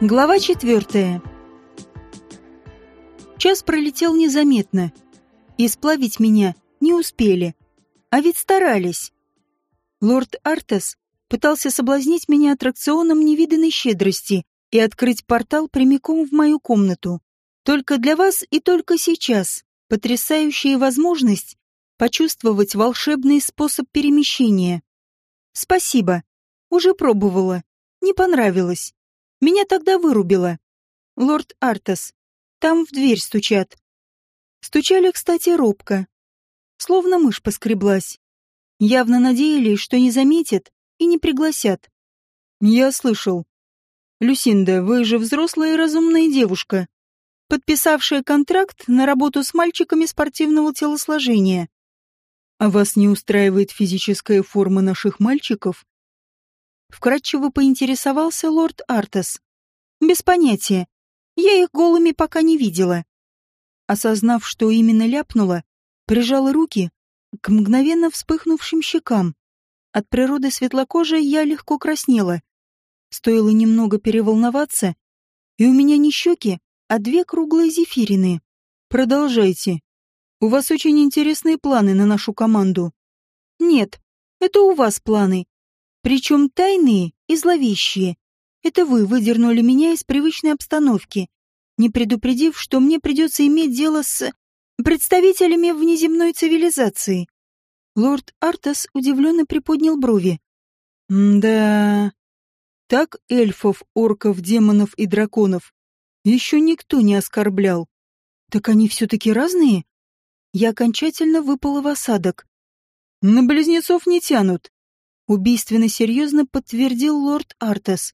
Глава четвертая. Час пролетел незаметно. И сплавить меня не успели. А ведь старались. Лорд Артес пытался соблазнить меня аттракционом невиданной щедрости и открыть портал прямиком в мою комнату. Только для вас и только сейчас. Потрясающая возможность почувствовать волшебный способ перемещения. Спасибо. Уже пробовала. Не понравилось. Меня тогда вырубило. Лорд Артас. Там в дверь стучат. Стучали, кстати, робко. Словно мышь поскреблась. Явно надеялись, что не заметят и не пригласят. Я слышал. Люсинда, вы же взрослая и разумная девушка, подписавшая контракт на работу с мальчиками спортивного телосложения. А вас не устраивает физическая форма наших мальчиков? Вкратчиво поинтересовался лорд Артес. Без понятия. Я их голыми пока не видела. Осознав, что именно ляпнула, прижала руки к мгновенно вспыхнувшим щекам. От природы светлокожая я легко краснела. Стоило немного переволноваться, и у меня не щеки, а две круглые зефирины. Продолжайте. У вас очень интересные планы на нашу команду. Нет, это у вас планы. Причем тайные и зловещие. Это вы выдернули меня из привычной обстановки, не предупредив, что мне придется иметь дело с представителями внеземной цивилизации. Лорд Артас удивленно приподнял брови. «Да... Так эльфов, орков, демонов и драконов еще никто не оскорблял. Так они все-таки разные?» Я окончательно выпала в осадок. «На близнецов не тянут», — убийственно серьезно подтвердил лорд Артас.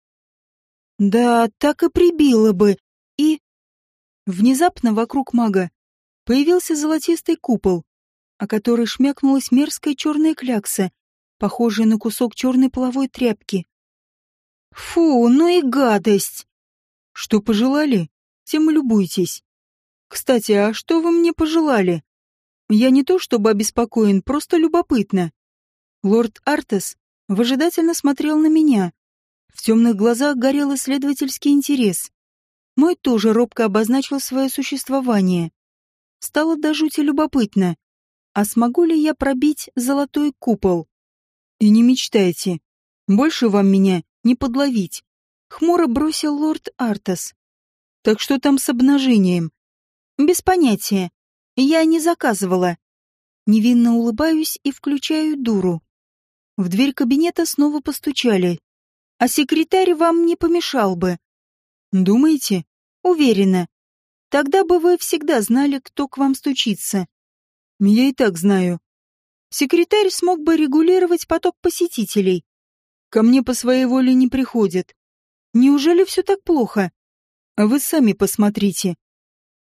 «Да, так и прибило бы. И...» Внезапно вокруг мага появился золотистый купол, о который шмякнулась мерзкая черная клякса, похожая на кусок черной половой тряпки. «Фу, ну и гадость!» «Что пожелали, тем и любуйтесь. Кстати, а что вы мне пожелали?» Я не то чтобы обеспокоен, просто любопытно. Лорд Артес выжидательно смотрел на меня. В темных глазах горел исследовательский интерес. Мой тоже робко обозначил свое существование. Стало до жути любопытно. А смогу ли я пробить золотой купол? И не мечтайте. Больше вам меня не подловить. Хмуро бросил лорд Артес. Так что там с обнажением? Без понятия. Я не заказывала. Невинно улыбаюсь и включаю дуру. В дверь кабинета снова постучали. А секретарь вам не помешал бы. Думаете? Уверена. Тогда бы вы всегда знали, кто к вам стучится. Я и так знаю. Секретарь смог бы регулировать поток посетителей. Ко мне по своей воле не приходят. Неужели все так плохо? А вы сами посмотрите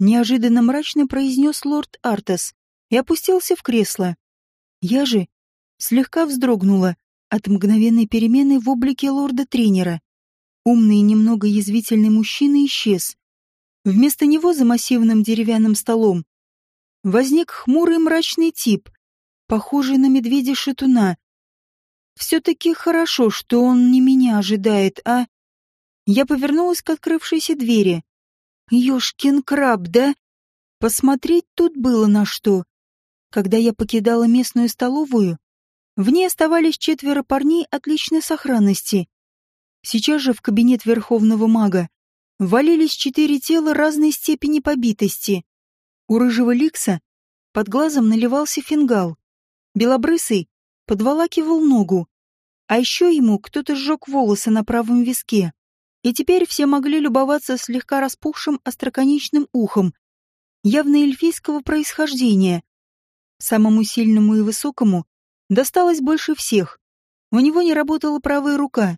неожиданно мрачно произнес лорд Артас и опустился в кресло. Я же слегка вздрогнула от мгновенной перемены в облике лорда-тренера. Умный и немного язвительный мужчина исчез. Вместо него за массивным деревянным столом возник хмурый мрачный тип, похожий на медведя-шатуна. Все-таки хорошо, что он не меня ожидает, а... Я повернулась к открывшейся двери. Ёшкин краб, да? Посмотреть тут было на что. Когда я покидала местную столовую, в ней оставались четверо парней отличной сохранности. Сейчас же в кабинет верховного мага валились четыре тела разной степени побитости. У рыжего ликса под глазом наливался фингал. Белобрысый подволакивал ногу. А еще ему кто-то сжег волосы на правом виске и теперь все могли любоваться слегка распухшим остроконечным ухом, явно эльфийского происхождения. Самому сильному и высокому досталось больше всех. У него не работала правая рука,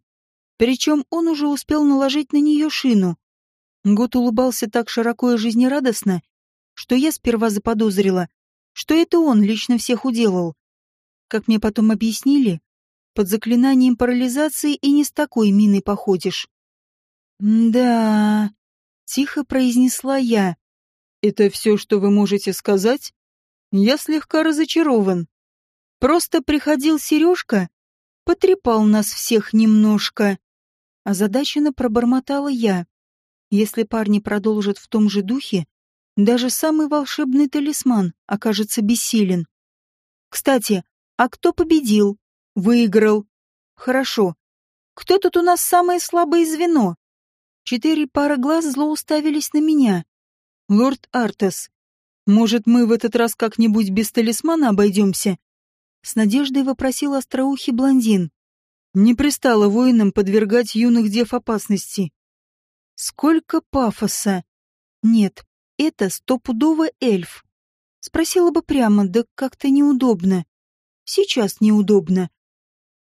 причем он уже успел наложить на нее шину. Год улыбался так широко и жизнерадостно, что я сперва заподозрила, что это он лично всех уделал. Как мне потом объяснили, под заклинанием парализации и не с такой миной походишь. «Да...» — тихо произнесла я. «Это все, что вы можете сказать?» Я слегка разочарован. Просто приходил Сережка, потрепал нас всех немножко. Озадаченно пробормотала я. Если парни продолжат в том же духе, даже самый волшебный талисман окажется бессилен. Кстати, а кто победил? Выиграл. Хорошо. Кто тут у нас самое слабое звено? Четыре пары глаз зло уставились на меня. Лорд Артес, может, мы в этот раз как-нибудь без талисмана обойдемся? С надеждой вопросил остроухий блондин. Не пристало воинам подвергать юных дев опасности. Сколько пафоса! Нет, это стопудово эльф. Спросила бы прямо, да как-то неудобно. Сейчас неудобно.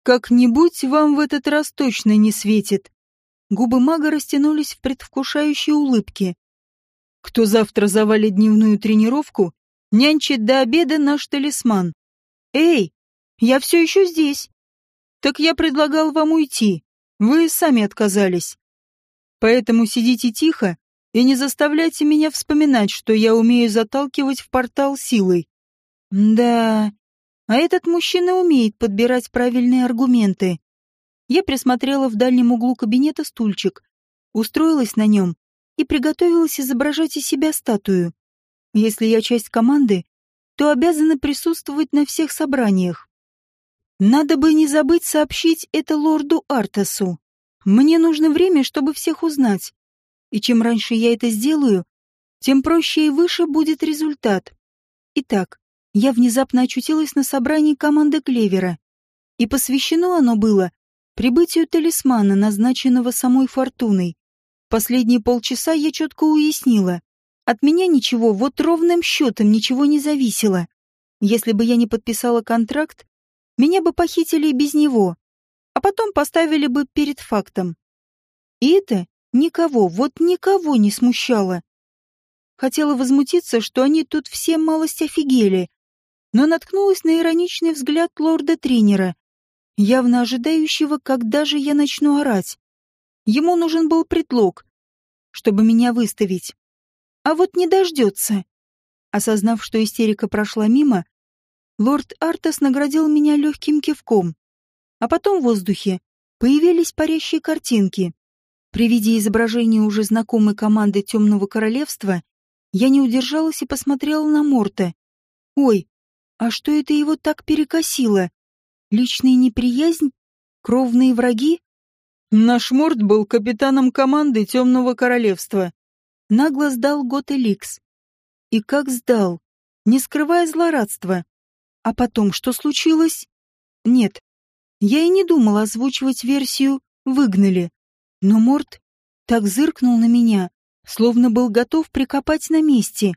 Как-нибудь вам в этот раз точно не светит. Губы мага растянулись в предвкушающей улыбке. Кто завтра завалит дневную тренировку, нянчит до обеда наш талисман. Эй, я все еще здесь. Так я предлагал вам уйти. Вы сами отказались. Поэтому сидите тихо и не заставляйте меня вспоминать, что я умею заталкивать в портал силой. Да, а этот мужчина умеет подбирать правильные аргументы. Я присмотрела в дальнем углу кабинета стульчик, устроилась на нем и приготовилась изображать из себя статую. Если я часть команды, то обязана присутствовать на всех собраниях. Надо бы не забыть сообщить это лорду Артасу. Мне нужно время, чтобы всех узнать. И чем раньше я это сделаю, тем проще и выше будет результат. Итак, я внезапно очутилась на собрании команды Клевера. И посвящено оно было прибытию талисмана, назначенного самой Фортуной. Последние полчаса я четко уяснила. От меня ничего, вот ровным счетом ничего не зависело. Если бы я не подписала контракт, меня бы похитили и без него, а потом поставили бы перед фактом. И это никого, вот никого не смущало. Хотела возмутиться, что они тут все малость офигели, но наткнулась на ироничный взгляд лорда-тренера, явно ожидающего, когда же я начну орать. Ему нужен был предлог, чтобы меня выставить. А вот не дождется. Осознав, что истерика прошла мимо, лорд Артас наградил меня легким кивком. А потом в воздухе появились парящие картинки. При виде изображения уже знакомой команды Темного Королевства я не удержалась и посмотрела на Морта. Ой, а что это его так перекосило? Личная неприязнь? Кровные враги? Наш Морт был капитаном команды Темного Королевства. Нагло сдал Гот Эликс. И как сдал, не скрывая злорадства. А потом что случилось? Нет, я и не думала озвучивать версию «выгнали». Но Морт так зыркнул на меня, словно был готов прикопать на месте.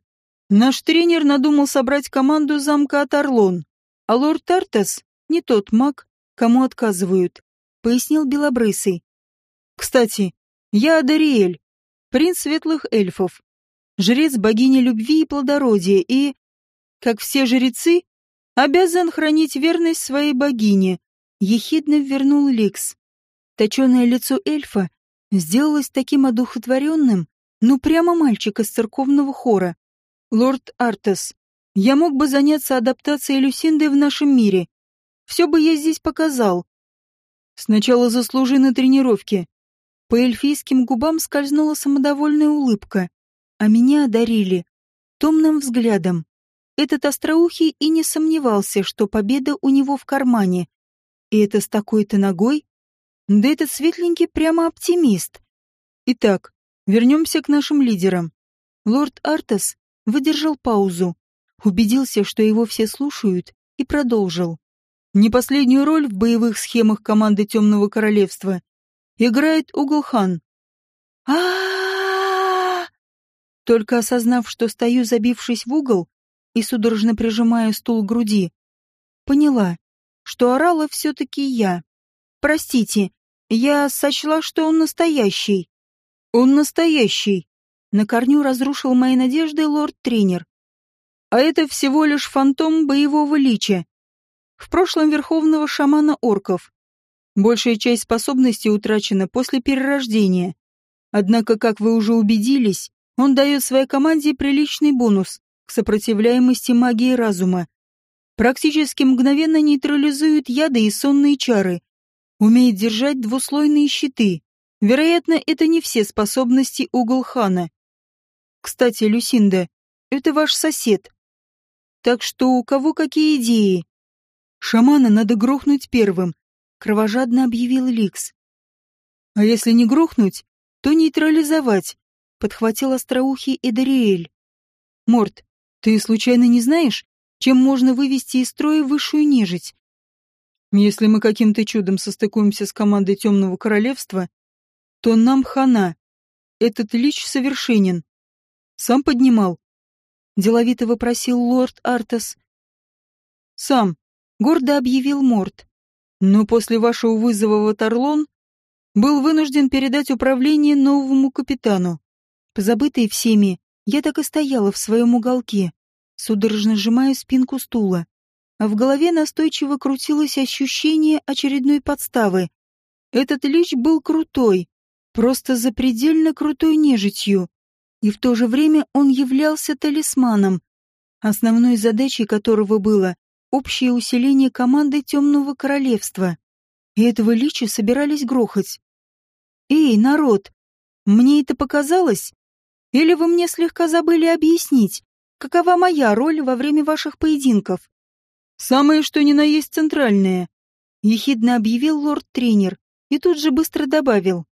Наш тренер надумал собрать команду замка от Орлон, а лорд Тартес не тот маг, кому отказывают», — пояснил Белобрысый. «Кстати, я Адариэль, принц светлых эльфов, жрец богини любви и плодородия и, как все жрецы, обязан хранить верность своей богине», — ехидно вернул Ликс. Точеное лицо эльфа сделалось таким одухотворенным, ну прямо мальчик из церковного хора. «Лорд Артес, я мог бы заняться адаптацией Люсинды в нашем мире, все бы я здесь показал. Сначала заслужи на тренировке. По эльфийским губам скользнула самодовольная улыбка, а меня одарили томным взглядом. Этот остроухий и не сомневался, что победа у него в кармане. И это с такой-то ногой? Да этот светленький прямо оптимист. Итак, вернемся к нашим лидерам. Лорд Артас выдержал паузу, убедился, что его все слушают, и продолжил. Не последнюю роль в боевых схемах команды Темного Королевства играет Уголхан. а Только осознав, что стою, забившись в угол и судорожно прижимая стул к груди, поняла, что орала все-таки я. Простите, я сочла, что он настоящий. Он настоящий. На корню разрушил мои надежды лорд-тренер. А это всего лишь фантом боевого лича, в прошлом верховного шамана орков. Большая часть способностей утрачена после перерождения. Однако, как вы уже убедились, он дает своей команде приличный бонус к сопротивляемости магии разума. Практически мгновенно нейтрализует яды и сонные чары. Умеет держать двуслойные щиты. Вероятно, это не все способности Уголхана. Кстати, Люсинда, это ваш сосед. Так что у кого какие идеи? Шамана надо грохнуть первым, кровожадно объявил Ликс. А если не грохнуть, то нейтрализовать, подхватил остроухий Эдариэль. Морт, ты случайно не знаешь, чем можно вывести из строя высшую нежить? Если мы каким-то чудом состыкуемся с командой Темного Королевства, то нам хана. Этот лич совершенен. Сам поднимал. Деловито вопросил лорд Артас. Сам. Гордо объявил Морт. Но после вашего вызова в Атарлон был вынужден передать управление новому капитану. Позабытый всеми, я так и стояла в своем уголке, судорожно сжимая спинку стула. А в голове настойчиво крутилось ощущение очередной подставы. Этот лич был крутой, просто запредельно крутой нежитью, и в то же время он являлся талисманом, основной задачей которого было общее усиление команды Темного Королевства. И этого лича собирались грохать. «Эй, народ, мне это показалось? Или вы мне слегка забыли объяснить, какова моя роль во время ваших поединков?» «Самое что ни на есть центральное», — ехидно объявил лорд-тренер и тут же быстро добавил.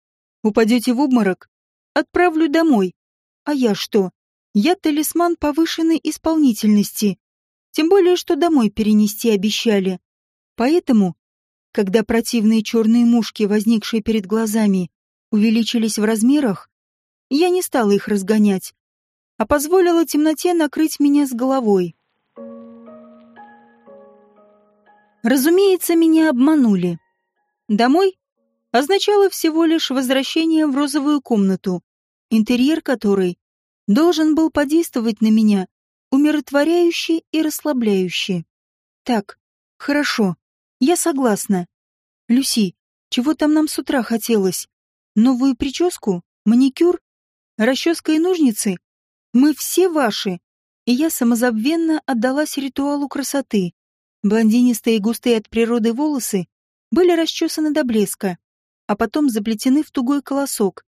Упадете в обморок? Отправлю домой. А я что? Я талисман повышенной исполнительности. Тем более, что домой перенести обещали. Поэтому, когда противные черные мушки, возникшие перед глазами, увеличились в размерах, я не стала их разгонять, а позволила темноте накрыть меня с головой. Разумеется, меня обманули. Домой означало всего лишь возвращение в розовую комнату, интерьер которой должен был подействовать на меня умиротворяюще и расслабляюще. Так, хорошо, я согласна. Люси, чего там нам с утра хотелось? Новую прическу? Маникюр? Расческа и ножницы? Мы все ваши. И я самозабвенно отдалась ритуалу красоты. Блондинистые и густые от природы волосы были расчесаны до блеска, а потом заплетены в тугой колосок.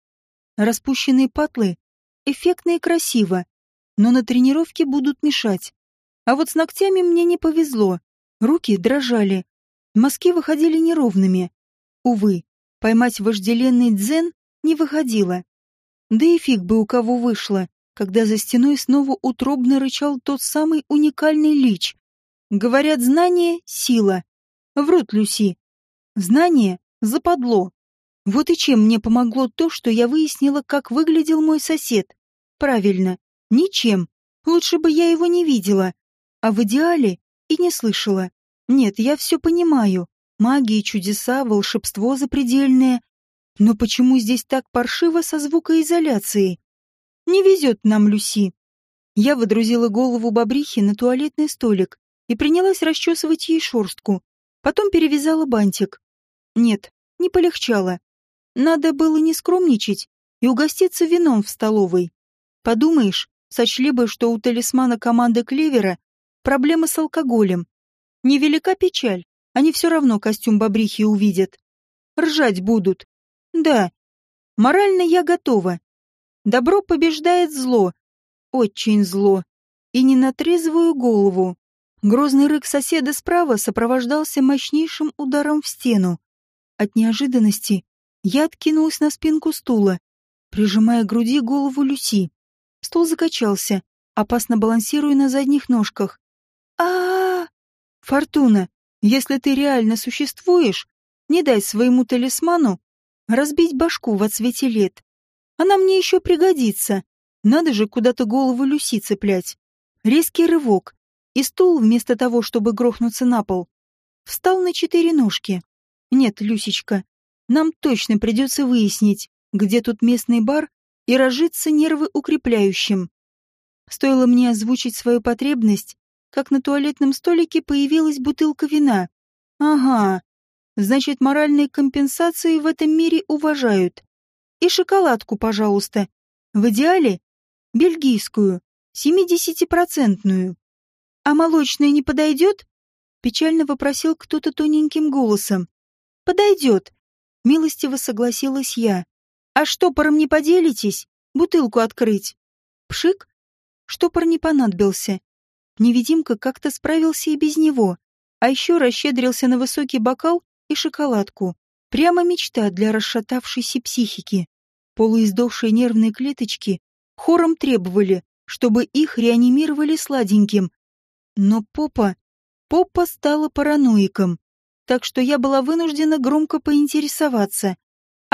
Распущенные патлы эффектно и красиво, но на тренировке будут мешать. А вот с ногтями мне не повезло. Руки дрожали. Мазки выходили неровными. Увы, поймать вожделенный дзен не выходило. Да и фиг бы у кого вышло, когда за стеной снова утробно рычал тот самый уникальный лич. Говорят, знание — сила. Врут Люси. Знание — западло. Вот и чем мне помогло то, что я выяснила, как выглядел мой сосед. Правильно, ничем. Лучше бы я его не видела. А в идеале и не слышала. Нет, я все понимаю. Магия, чудеса, волшебство запредельное. Но почему здесь так паршиво со звукоизоляцией? Не везет нам Люси. Я водрузила голову бобрихи на туалетный столик и принялась расчесывать ей шорстку. Потом перевязала бантик. Нет, не полегчало. Надо было не скромничать и угоститься вином в столовой. Подумаешь, сочли бы, что у талисмана команды Клевера проблемы с алкоголем. Невелика печаль, они все равно костюм бобрихи увидят. Ржать будут. Да, морально я готова. Добро побеждает зло. Очень зло. И не на трезвую голову. Грозный рык соседа справа сопровождался мощнейшим ударом в стену. От неожиданности я откинулась на спинку стула, прижимая к груди голову Люси. Стул закачался, опасно балансируя на задних ножках. а а, -а! Фортуна, если ты реально существуешь, не дай своему талисману разбить башку в отсвете лет. Она мне еще пригодится. Надо же куда-то голову Люси цеплять. Резкий рывок, и стул, вместо того, чтобы грохнуться на пол, встал на четыре ножки. Нет, Люсечка, нам точно придется выяснить, где тут местный бар и разжиться нервоукрепляющим. Стоило мне озвучить свою потребность, как на туалетном столике появилась бутылка вина. Ага, значит, моральные компенсации в этом мире уважают. И шоколадку, пожалуйста. В идеале — бельгийскую, семидесятипроцентную. А молочная не подойдет? Печально вопросил кто-то тоненьким голосом. Подойдет, Милостиво согласилась я. А штопором не поделитесь? Бутылку открыть. Пшик. Штопор не понадобился. Невидимка как-то справился и без него, а еще расщедрился на высокий бокал и шоколадку. Прямо мечта для расшатавшейся психики. Полуиздохшие нервные клеточки хором требовали, чтобы их реанимировали сладеньким. Но попа... Попа стала параноиком, так что я была вынуждена громко поинтересоваться.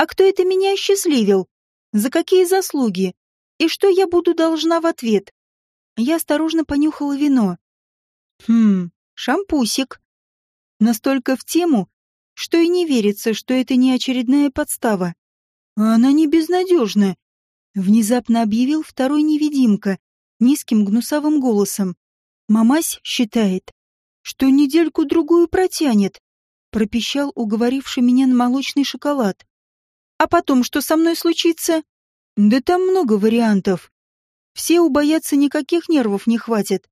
А кто это меня осчастливил? За какие заслуги? И что я буду должна в ответ? Я осторожно понюхала вино. Хм, шампусик. Настолько в тему, что и не верится, что это не очередная подстава. Она не безнадежна. Внезапно объявил второй невидимка, низким гнусавым голосом. Мамась считает, что недельку-другую протянет, пропищал уговоривший меня на молочный шоколад. А потом что со мной случится? Да там много вариантов. Все убоятся, никаких нервов не хватит.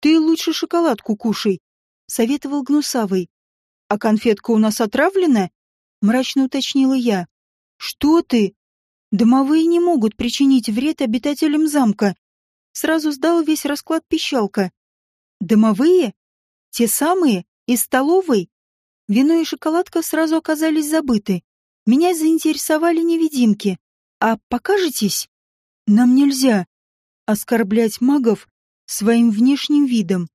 Ты лучше шоколадку кушай, советовал Гнусавый. А конфетка у нас отравлена? Мрачно уточнила я. Что ты? Домовые не могут причинить вред обитателям замка. Сразу сдал весь расклад пищалка. Домовые? Те самые? Из столовой? Вино и шоколадка сразу оказались забыты. Меня заинтересовали невидимки. А покажетесь? Нам нельзя оскорблять магов своим внешним видом.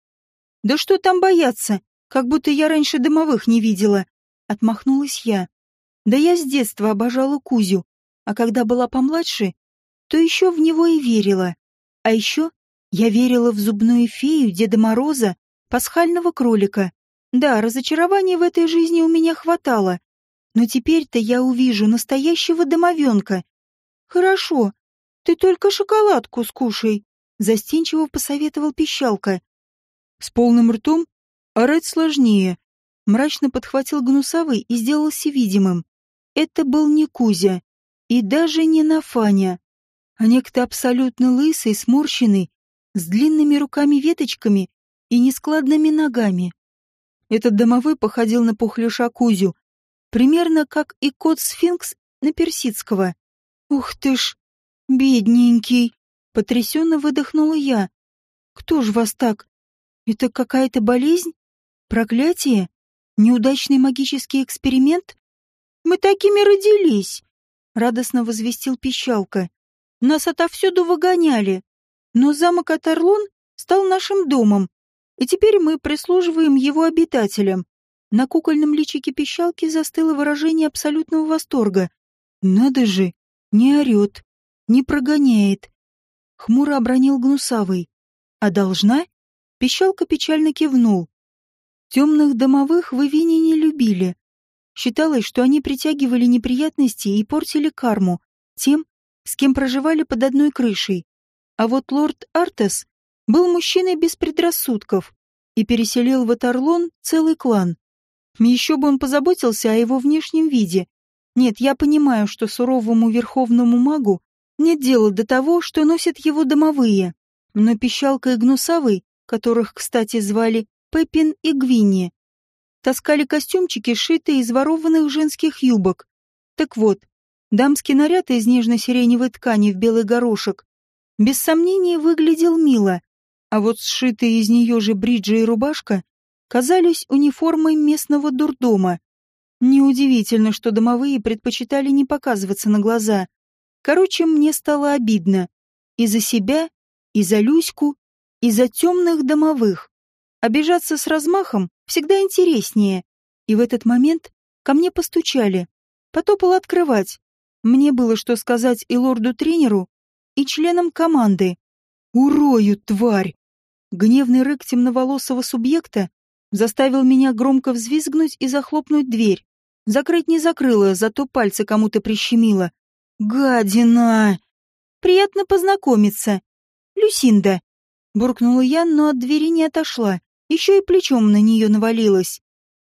Да что там бояться, как будто я раньше домовых не видела. Отмахнулась я. Да я с детства обожала Кузю, а когда была помладше, то еще в него и верила. А еще я верила в зубную фею Деда Мороза, пасхального кролика. Да, разочарований в этой жизни у меня хватало, но теперь-то я увижу настоящего домовенка, «Хорошо, ты только шоколадку скушай», — застенчиво посоветовал пищалка. С полным ртом орать сложнее. Мрачно подхватил Гнусавый и сделался видимым. Это был не Кузя, и даже не Нафаня, а некто абсолютно лысый, сморщенный, с длинными руками-веточками и нескладными ногами. Этот домовой походил на пухляша Кузю, примерно как и кот-сфинкс на персидского. «Ух ты ж, бедненький!» — потрясенно выдохнула я. «Кто ж вас так? Это какая-то болезнь? Проклятие? Неудачный магический эксперимент? Мы такими родились!» — радостно возвестил пищалка. «Нас отовсюду выгоняли, но замок Атарлон стал нашим домом, и теперь мы прислуживаем его обитателям». На кукольном личике пищалки застыло выражение абсолютного восторга. «Надо же! Не орет, не прогоняет. Хмуро обронил Гнусавый. А должна? Пищалка печально кивнул. Темных домовых в Ивине не любили. Считалось, что они притягивали неприятности и портили карму тем, с кем проживали под одной крышей. А вот лорд Артес был мужчиной без предрассудков и переселил в Атарлон целый клан. Еще бы он позаботился о его внешнем виде нет, я понимаю, что суровому верховному магу нет дела до того, что носят его домовые. Но Пищалка и Гнусавый, которых, кстати, звали Пеппин и Гвинни, таскали костюмчики, сшитые из ворованных женских юбок. Так вот, дамский наряд из нежно-сиреневой ткани в белый горошек без сомнения выглядел мило, а вот сшитые из нее же бриджи и рубашка казались униформой местного дурдома. Неудивительно, что домовые предпочитали не показываться на глаза. Короче, мне стало обидно. И за себя, и за Люську, и за темных домовых. Обижаться с размахом всегда интереснее. И в этот момент ко мне постучали. Потопал открывать. Мне было что сказать и лорду-тренеру, и членам команды. «Урою, тварь!» Гневный рык темноволосого субъекта заставил меня громко взвизгнуть и захлопнуть дверь. Закрыть не закрыла, зато пальцы кому-то прищемила. «Гадина!» «Приятно познакомиться. Люсинда!» Буркнула я, но от двери не отошла. Еще и плечом на нее навалилась.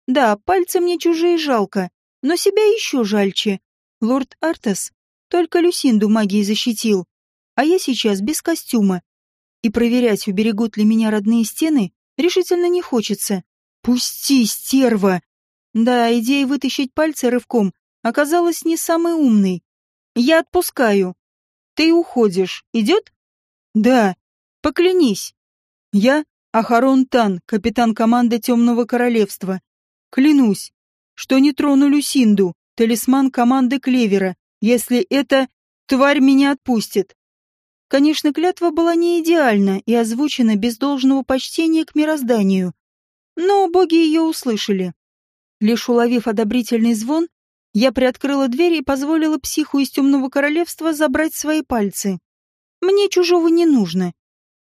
Да, пальцы мне чужие жалко, но себя еще жальче. Лорд Артес только Люсинду магией защитил, а я сейчас без костюма. И проверять, уберегут ли меня родные стены, решительно не хочется. «Пусти, стерва!» Да, идея вытащить пальцы рывком оказалась не самой умной. Я отпускаю. Ты уходишь. Идет? Да. Поклянись. Я Ахарон Тан, капитан команды Темного Королевства. Клянусь, что не трону Люсинду, талисман команды Клевера, если эта тварь меня отпустит. Конечно, клятва была не идеальна и озвучена без должного почтения к мирозданию, но боги ее услышали. Лишь уловив одобрительный звон, я приоткрыла дверь и позволила психу из темного королевства забрать свои пальцы. Мне чужого не нужно.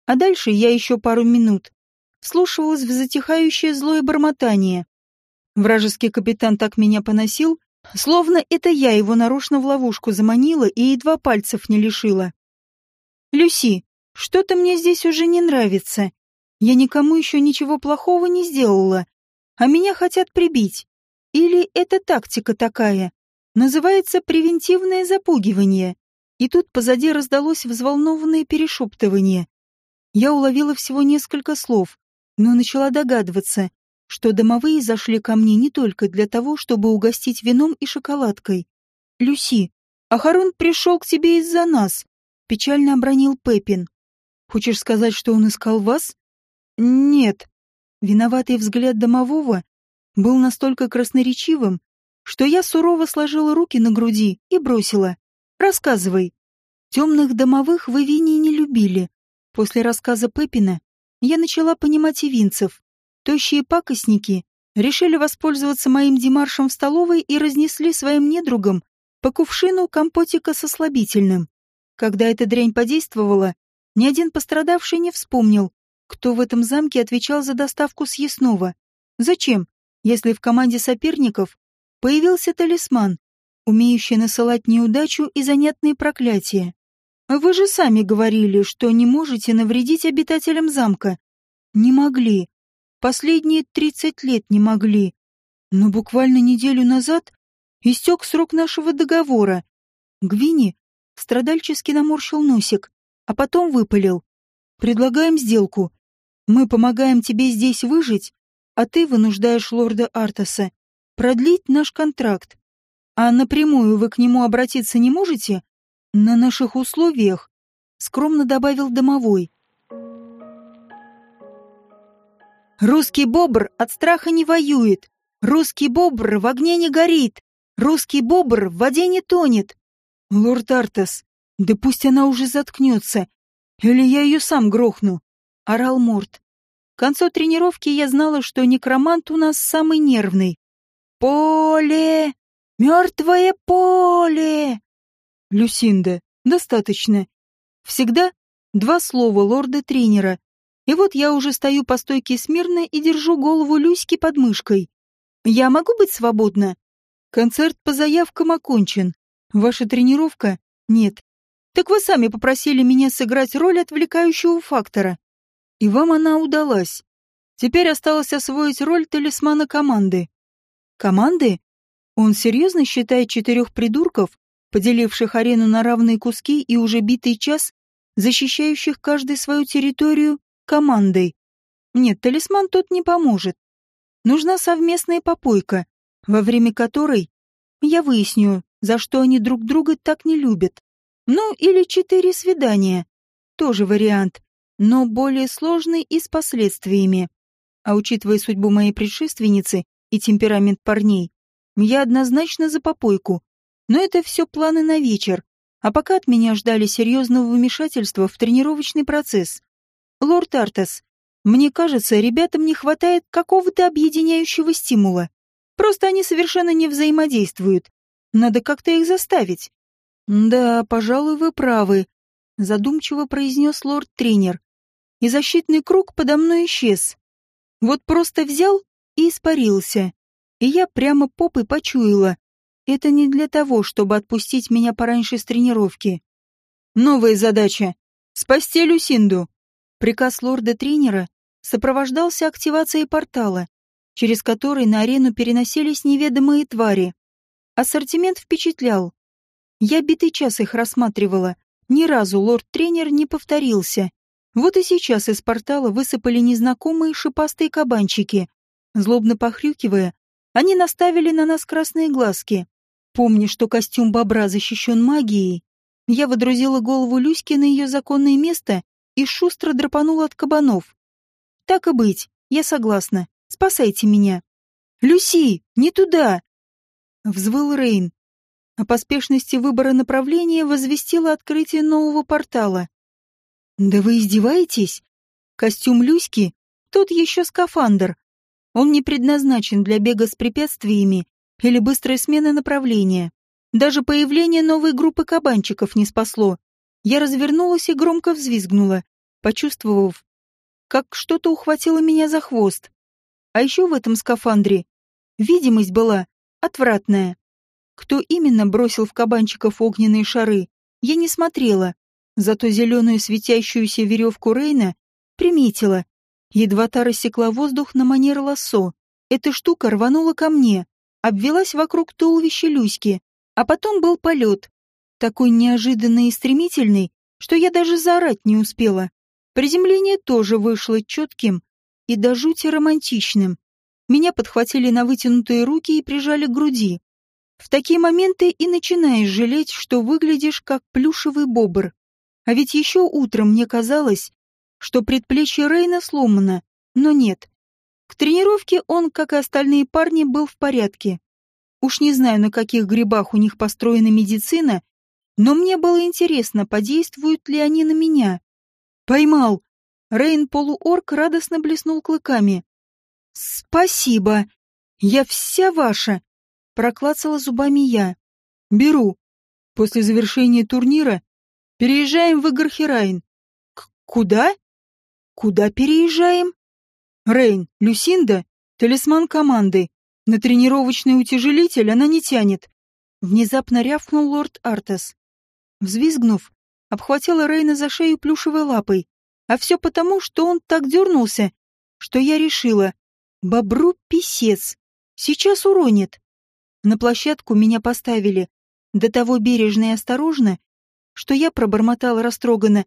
А дальше я еще пару минут вслушивалась в затихающее злое бормотание. Вражеский капитан так меня поносил, словно это я его нарочно в ловушку заманила и едва пальцев не лишила. «Люси, что-то мне здесь уже не нравится. Я никому еще ничего плохого не сделала, а меня хотят прибить. Или это тактика такая? Называется превентивное запугивание». И тут позади раздалось взволнованное перешептывание. Я уловила всего несколько слов, но начала догадываться, что домовые зашли ко мне не только для того, чтобы угостить вином и шоколадкой. «Люси, Ахарон пришел к тебе из-за нас», Печально обронил Пеппин. Хочешь сказать, что он искал вас? Нет. Виноватый взгляд домового был настолько красноречивым, что я сурово сложила руки на груди и бросила. Рассказывай. Темных домовых вы Винни не любили. После рассказа Пеппина я начала понимать и винцев. Тощие пакостники решили воспользоваться моим демаршем в столовой и разнесли своим недругам по кувшину компотика со слабительным. Когда эта дрянь подействовала, ни один пострадавший не вспомнил, кто в этом замке отвечал за доставку съестного. Зачем, если в команде соперников появился талисман, умеющий насылать неудачу и занятные проклятия? Вы же сами говорили, что не можете навредить обитателям замка. Не могли. Последние тридцать лет не могли. Но буквально неделю назад истек срок нашего договора. Гвини страдальчески наморщил носик, а потом выпалил. «Предлагаем сделку. Мы помогаем тебе здесь выжить, а ты вынуждаешь лорда Артаса продлить наш контракт. А напрямую вы к нему обратиться не можете? На наших условиях», — скромно добавил домовой. «Русский бобр от страха не воюет. Русский бобр в огне не горит. Русский бобр в воде не тонет. «Лорд Артас, да пусть она уже заткнется, или я ее сам грохну», — орал Морт. К концу тренировки я знала, что некромант у нас самый нервный. «Поле! Мертвое поле!» «Люсинда, достаточно. Всегда два слова лорда-тренера. И вот я уже стою по стойке смирно и держу голову Люськи под мышкой. Я могу быть свободна? Концерт по заявкам окончен. Ваша тренировка? Нет. Так вы сами попросили меня сыграть роль отвлекающего фактора. И вам она удалась. Теперь осталось освоить роль талисмана команды. Команды? Он серьезно считает четырех придурков, поделивших арену на равные куски и уже битый час, защищающих каждый свою территорию, командой? Нет, талисман тут не поможет. Нужна совместная попойка, во время которой я выясню, за что они друг друга так не любят. Ну, или четыре свидания. Тоже вариант, но более сложный и с последствиями. А учитывая судьбу моей предшественницы и темперамент парней, я однозначно за попойку. Но это все планы на вечер. А пока от меня ждали серьезного вмешательства в тренировочный процесс. Лорд Артас, мне кажется, ребятам не хватает какого-то объединяющего стимула. Просто они совершенно не взаимодействуют. Надо как-то их заставить. Да, пожалуй, вы правы, задумчиво произнес лорд-тренер. И защитный круг подо мной исчез. Вот просто взял и испарился. И я прямо попой почуяла. Это не для того, чтобы отпустить меня пораньше с тренировки. Новая задача — спасти Люсинду. Приказ лорда-тренера сопровождался активацией портала, через который на арену переносились неведомые твари. Ассортимент впечатлял. Я битый час их рассматривала. Ни разу лорд-тренер не повторился. Вот и сейчас из портала высыпали незнакомые шипастые кабанчики. Злобно похрюкивая, они наставили на нас красные глазки. Помня, что костюм бобра защищен магией, я водрузила голову Люськи на ее законное место и шустро драпанула от кабанов. Так и быть, я согласна. Спасайте меня. Люси, не туда! Взвыл Рейн. О поспешности выбора направления возвестило открытие нового портала. Да вы издеваетесь? Костюм Люськи — тот еще скафандр. Он не предназначен для бега с препятствиями или быстрой смены направления. Даже появление новой группы кабанчиков не спасло. Я развернулась и громко взвизгнула, почувствовав, как что-то ухватило меня за хвост. А еще в этом скафандре видимость была отвратная. Кто именно бросил в кабанчиков огненные шары, я не смотрела, зато зеленую светящуюся веревку Рейна приметила. Едва та рассекла воздух на манер лассо. Эта штука рванула ко мне, обвелась вокруг туловища Люськи, а потом был полет, такой неожиданный и стремительный, что я даже заорать не успела. Приземление тоже вышло четким и до жути романтичным. Меня подхватили на вытянутые руки и прижали к груди. В такие моменты и начинаешь жалеть, что выглядишь как плюшевый бобр. А ведь еще утром мне казалось, что предплечье Рейна сломано, но нет. К тренировке он, как и остальные парни, был в порядке. Уж не знаю, на каких грибах у них построена медицина, но мне было интересно, подействуют ли они на меня. Поймал. Рейн полуорк радостно блеснул клыками. Спасибо. Я вся ваша. Проклацала зубами я. Беру. После завершения турнира переезжаем в Игархерайн. Куда? Куда переезжаем? Рейн, Люсинда, талисман команды. На тренировочный утяжелитель она не тянет. Внезапно рявкнул лорд Артас. Взвизгнув, обхватила Рейна за шею плюшевой лапой. А все потому, что он так дернулся, что я решила. Бобру писец. Сейчас уронит. На площадку меня поставили. До того бережно и осторожно, что я пробормотала растроганно.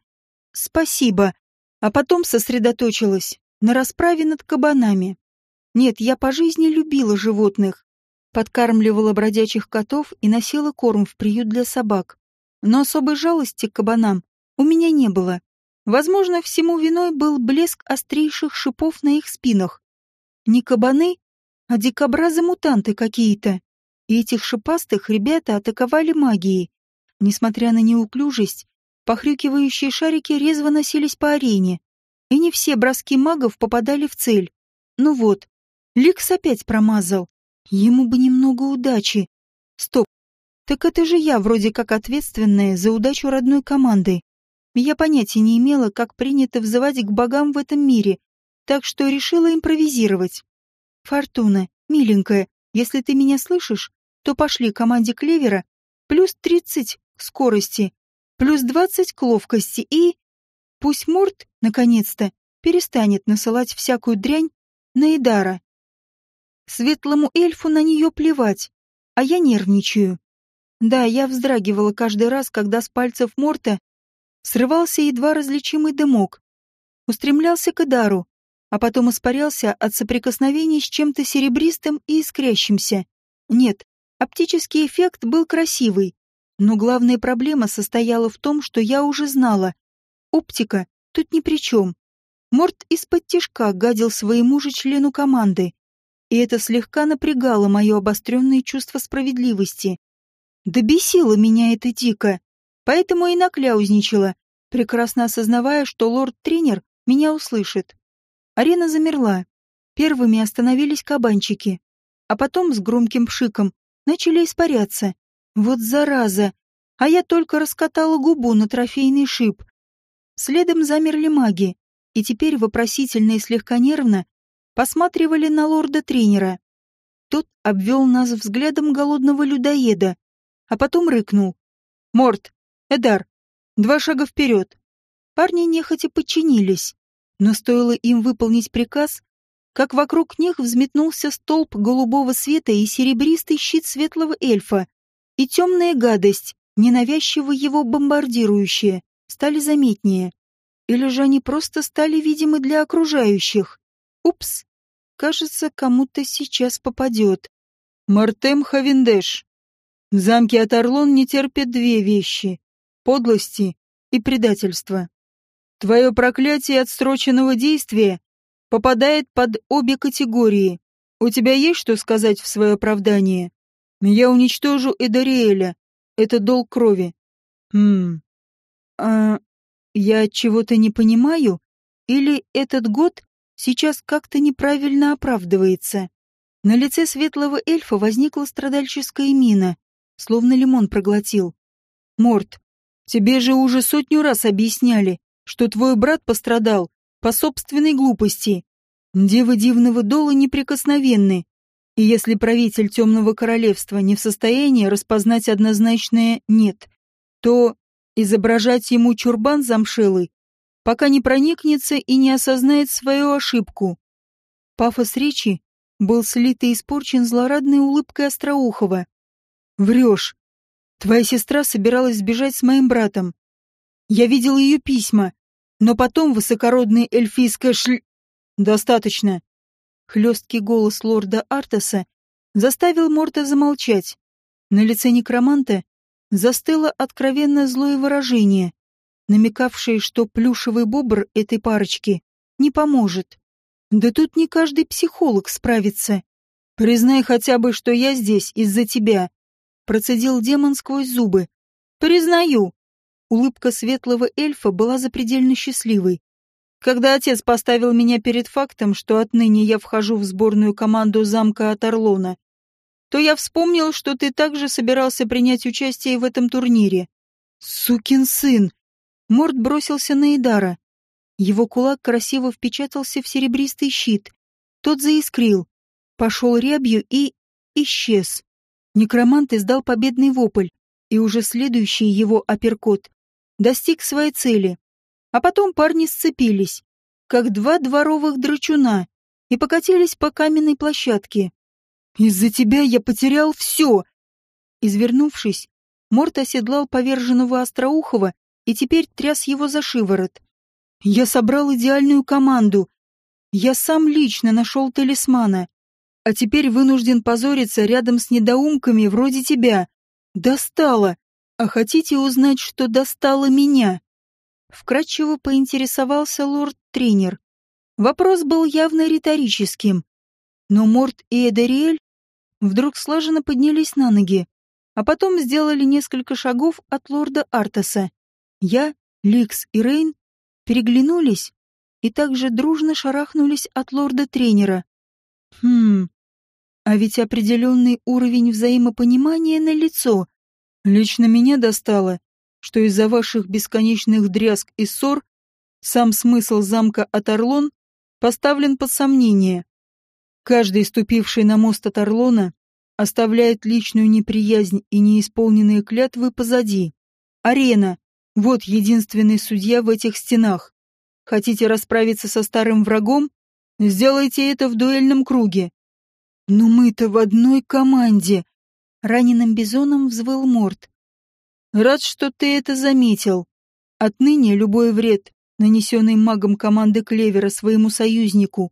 «Спасибо», а потом сосредоточилась на расправе над кабанами. Нет, я по жизни любила животных. Подкармливала бродячих котов и носила корм в приют для собак. Но особой жалости к кабанам у меня не было. Возможно, всему виной был блеск острейших шипов на их спинах. Не кабаны, а дикобразы-мутанты какие-то. И этих шипастых ребята атаковали магией. Несмотря на неуклюжесть, похрюкивающие шарики резво носились по арене, и не все броски магов попадали в цель. Ну вот, Ликс опять промазал. Ему бы немного удачи. Стоп. Так это же я вроде как ответственная за удачу родной команды. Я понятия не имела, как принято взывать к богам в этом мире, так что решила импровизировать. Фортуна, миленькая, если ты меня слышишь, то пошли команде Клевера плюс тридцать к скорости, плюс двадцать к ловкости и... Пусть Мурт, наконец-то, перестанет насылать всякую дрянь на Идара. Светлому эльфу на нее плевать, а я нервничаю. Да, я вздрагивала каждый раз, когда с пальцев Морта срывался едва различимый дымок. Устремлялся к Идару, а потом испарялся от соприкосновений с чем-то серебристым и искрящимся. Нет, оптический эффект был красивый, но главная проблема состояла в том, что я уже знала. Оптика тут ни при чем. Морт из-под тишка гадил своему же члену команды, и это слегка напрягало мое обостренное чувство справедливости. Добесило меня это дико, поэтому и накляузничала, прекрасно осознавая, что лорд-тренер меня услышит. Арена замерла. Первыми остановились кабанчики, а потом с громким пшиком начали испаряться. Вот зараза! А я только раскатала губу на трофейный шип. Следом замерли маги, и теперь вопросительно и слегка нервно посматривали на лорда-тренера. Тот обвел нас взглядом голодного людоеда, а потом рыкнул. «Морт! Эдар! Два шага вперед!» Парни нехотя подчинились, но стоило им выполнить приказ, как вокруг них взметнулся столб голубого света и серебристый щит светлого эльфа, и темная гадость, ненавязчиво его бомбардирующая, стали заметнее. Или же они просто стали видимы для окружающих? Упс, кажется, кому-то сейчас попадет. Мартем Хавиндеш. Замки Атарлон не терпят две вещи — подлости и предательства. Твое проклятие отсроченного действия попадает под обе категории. У тебя есть что сказать в свое оправдание? Я уничтожу Эдариэля. Это долг крови. Хм. А я чего-то не понимаю? Или этот год сейчас как-то неправильно оправдывается? На лице светлого эльфа возникла страдальческая мина, словно лимон проглотил. Морт, тебе же уже сотню раз объясняли, что твой брат пострадал по собственной глупости. Девы дивного дола неприкосновенны, и если правитель Темного Королевства не в состоянии распознать однозначное «нет», то изображать ему чурбан замшелый, пока не проникнется и не осознает свою ошибку. Пафос речи был слит и испорчен злорадной улыбкой Остроухова. «Врешь. Твоя сестра собиралась сбежать с моим братом. Я видел ее письма, но потом высокородный эльфийская шль... Достаточно. Хлесткий голос лорда Артаса заставил Морта замолчать. На лице некроманта застыло откровенно злое выражение, намекавшее, что плюшевый бобр этой парочки не поможет. Да тут не каждый психолог справится. Признай хотя бы, что я здесь из-за тебя. Процедил демон сквозь зубы. Признаю. Улыбка светлого эльфа была запредельно счастливой. Когда отец поставил меня перед фактом, что отныне я вхожу в сборную команду замка от Орлона, то я вспомнил, что ты также собирался принять участие в этом турнире. Сукин сын! Морд бросился на Идара. Его кулак красиво впечатался в серебристый щит. Тот заискрил, пошел рябью и... исчез. Некромант издал победный вопль, и уже следующий его апперкот достиг своей цели. А потом парни сцепились, как два дворовых драчуна, и покатились по каменной площадке. «Из-за тебя я потерял все!» Извернувшись, Морт оседлал поверженного Остроухова и теперь тряс его за шиворот. «Я собрал идеальную команду. Я сам лично нашел талисмана, а теперь вынужден позориться рядом с недоумками вроде тебя. Достало! А хотите узнать, что достало меня?» Вкратчиво поинтересовался лорд-тренер. Вопрос был явно риторическим. Но Морт и Эдериэль вдруг слаженно поднялись на ноги, а потом сделали несколько шагов от лорда Артаса. Я, Ликс и Рейн переглянулись и также дружно шарахнулись от лорда-тренера. Хм, а ведь определенный уровень взаимопонимания на лицо. Лично меня достало, что из-за ваших бесконечных дрязг и ссор сам смысл замка Атарлон поставлен под сомнение. Каждый, ступивший на мост Атарлона, оставляет личную неприязнь и неисполненные клятвы позади. Арена — вот единственный судья в этих стенах. Хотите расправиться со старым врагом? Сделайте это в дуэльном круге. Но мы-то в одной команде, Раненым бизоном взвыл Морд. «Рад, что ты это заметил. Отныне любой вред, нанесенный магом команды Клевера своему союзнику,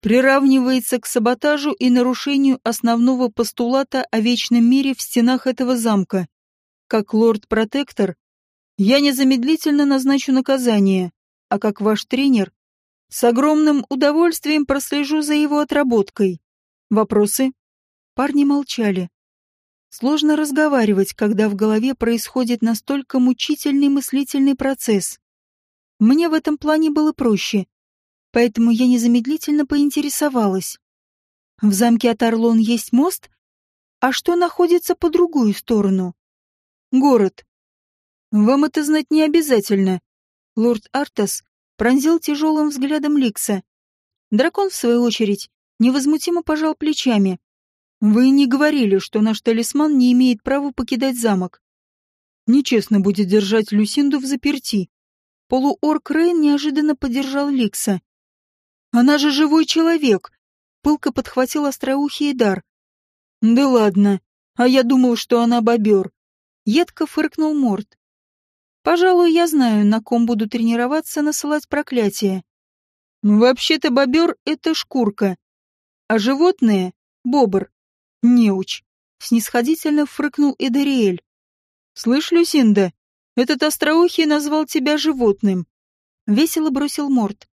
приравнивается к саботажу и нарушению основного постулата о вечном мире в стенах этого замка. Как лорд-протектор, я незамедлительно назначу наказание, а как ваш тренер, с огромным удовольствием прослежу за его отработкой. Вопросы?» Парни молчали. Сложно разговаривать, когда в голове происходит настолько мучительный мыслительный процесс. Мне в этом плане было проще, поэтому я незамедлительно поинтересовалась. В замке Атарлон есть мост? А что находится по другую сторону? Город. Вам это знать не обязательно. Лорд Артас пронзил тяжелым взглядом Ликса. Дракон, в свою очередь, невозмутимо пожал плечами. Вы не говорили, что наш талисман не имеет права покидать замок. Нечестно будет держать Люсинду в заперти. Полуорк Рейн неожиданно поддержал Ликса. Она же живой человек. Пылко подхватил остроухий дар. Да ладно, а я думал, что она бобер. Едко фыркнул Морд. Пожалуй, я знаю, на ком буду тренироваться насылать проклятие. Вообще-то бобер — это шкурка, а животное — бобр. Неуч. снисходительно фрыкнул Эдериэль. «Слышь, Люсинда, этот остроухий назвал тебя животным». Весело бросил Морт.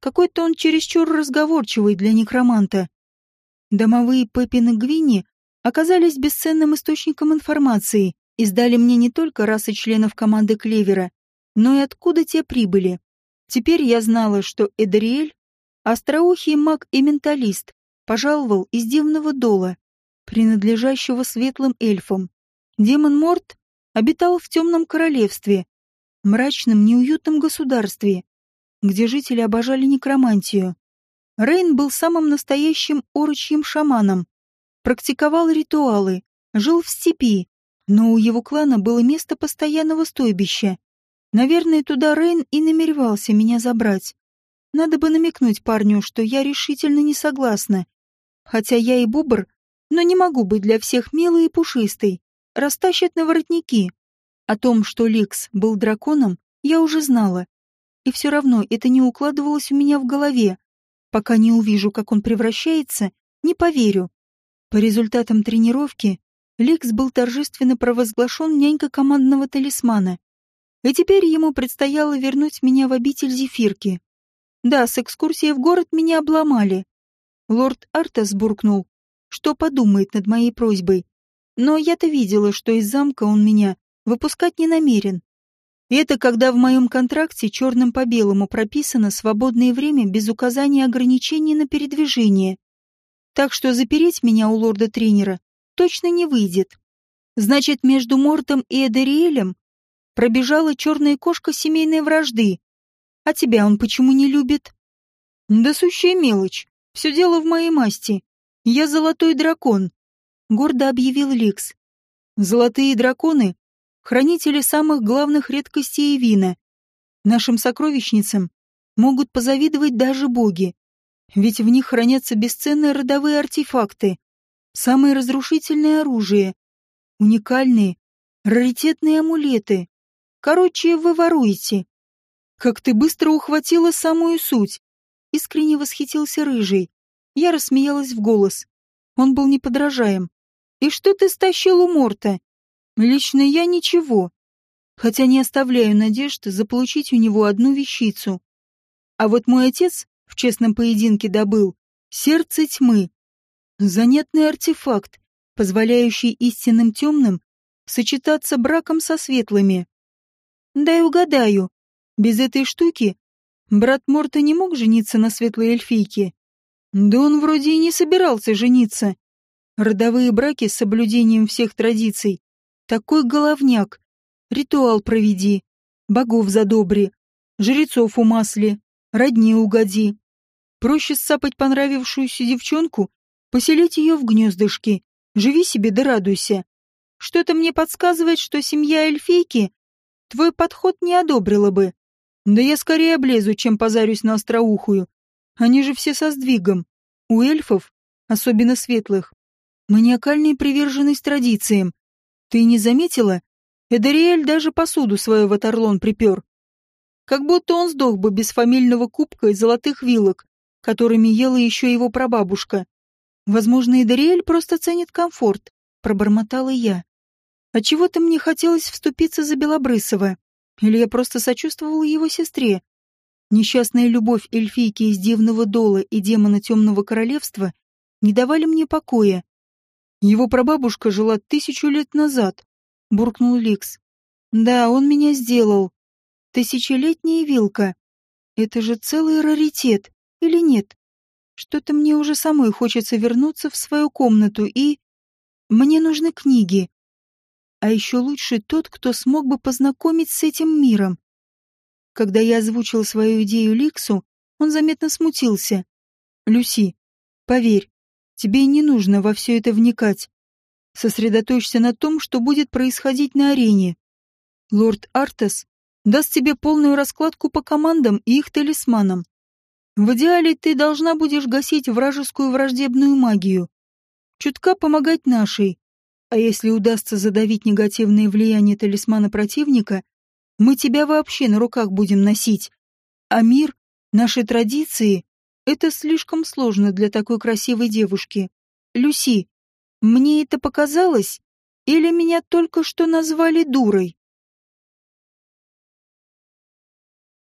Какой-то он чересчур разговорчивый для некроманта. Домовые Пеппин и Гвинни оказались бесценным источником информации и сдали мне не только расы членов команды Клевера, но и откуда те прибыли. Теперь я знала, что Эдриэль, остроухий маг и менталист, пожаловал из дивного дола, принадлежащего светлым эльфам. Демон Морт обитал в темном королевстве, мрачном неуютном государстве, где жители обожали некромантию. Рейн был самым настоящим орочьим шаманом, практиковал ритуалы, жил в степи, но у его клана было место постоянного стойбища. Наверное, туда Рейн и намеревался меня забрать. Надо бы намекнуть парню, что я решительно не согласна. Хотя я и бубр, но не могу быть для всех милой и пушистой. Растащат на воротники. О том, что Ликс был драконом, я уже знала. И все равно это не укладывалось у меня в голове. Пока не увижу, как он превращается, не поверю. По результатам тренировки Ликс был торжественно провозглашен нянька командного талисмана. И теперь ему предстояло вернуть меня в обитель Зефирки. Да, с экскурсией в город меня обломали. Лорд Артас буркнул, что подумает над моей просьбой. Но я-то видела, что из замка он меня выпускать не намерен. Это когда в моем контракте черным по белому прописано свободное время без указания ограничений на передвижение. Так что запереть меня у лорда-тренера точно не выйдет. Значит, между Мортом и Эдериэлем пробежала черная кошка семейной вражды. А тебя он почему не любит? Да сущая мелочь. Все дело в моей масти. Я золотой дракон, — гордо объявил Ликс. Золотые драконы хранители самых главных редкостей и вина. Нашим сокровищницам могут позавидовать даже боги, ведь в них хранятся бесценные родовые артефакты, самые разрушительные оружие, уникальные, раритетные амулеты. Короче, вы воруете. Как ты быстро ухватила самую суть. Искренне восхитился Рыжий. Я рассмеялась в голос. Он был неподражаем. И что ты стащил у Морта? Лично я ничего, хотя не оставляю надежды заполучить у него одну вещицу. А вот мой отец в честном поединке добыл сердце тьмы. Занятный артефакт, позволяющий истинным темным сочетаться браком со светлыми. Дай угадаю, без этой штуки брат Морта не мог жениться на светлой эльфийке. Да он вроде и не собирался жениться. Родовые браки с соблюдением всех традиций такой головняк. Ритуал проведи, богов задобри, жрецов умасли, родне угоди. Проще сцапать понравившуюся девчонку, поселить ее в гнездышке, живи себе да радуйся. Что-то мне подсказывает, что семья эльфийки твой подход не одобрила бы. Да я скорее облезу, чем позарюсь на остроухую. Они же все со сдвигом. У эльфов, особенно светлых, маниакальная приверженность традициям, ты не заметила? Эдериэль даже посуду свою в Аторлон припер. Как будто он сдох бы без фамильного кубка и золотых вилок, которыми ела еще его прабабушка. Возможно, Эдериэль просто ценит комфорт, пробормотала я. А чего-то мне хотелось вступиться за Белобрысова. Или я просто сочувствовала его сестре. Несчастная любовь эльфийки из Дивного Дола и демона Темного Королевства не давали мне покоя. Его прабабушка жила тысячу лет назад, буркнул Ликс. Да, он меня сделал. Тысячелетняя вилка. Это же целый раритет, или нет? Что-то мне уже самой хочется вернуться в свою комнату и... Мне нужны книги. А еще лучше тот, кто смог бы познакомить с этим миром. Когда я озвучил свою идею Ликсу, он заметно смутился. «Люси, поверь, Тебе не нужно во все это вникать. Сосредоточься на том, что будет происходить на арене. Лорд Артес даст тебе полную раскладку по командам и их талисманам. В идеале ты должна будешь гасить вражескую враждебную магию, чутка помогать нашей. А если удастся задавить негативное влияние талисмана противника, мы тебя вообще на руках будем носить. А мир, наши традиции это слишком сложно для такой красивой девушки. Люси, Мне это показалось? Или меня только что назвали дурой?